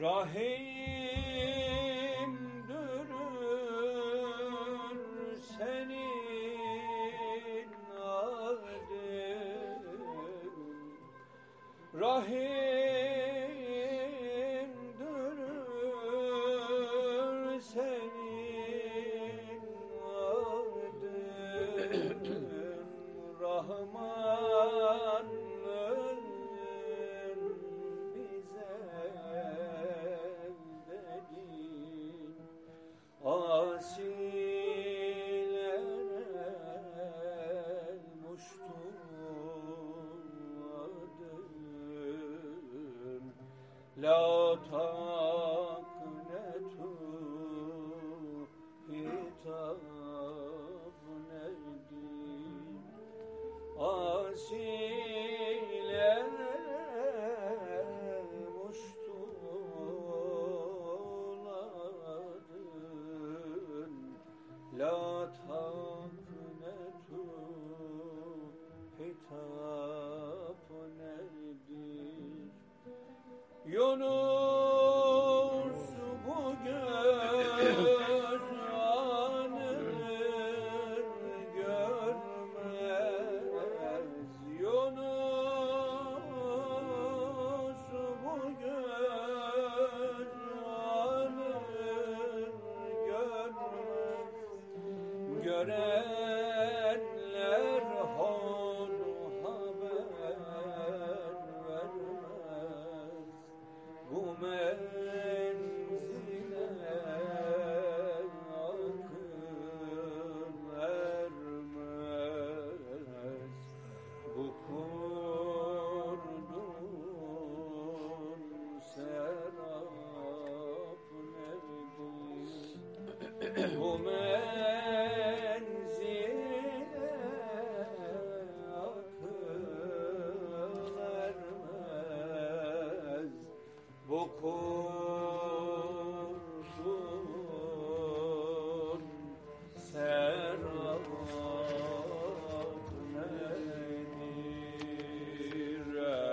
Rahimdürür senin adın. Rahimdürür La taknetu hitap nedin Asile muştuladın. La taknetu Yunus bu göz anır görmez. Yunus bu göz anır görmez. Görenler onu bu menzile akıl ermez. Bu kul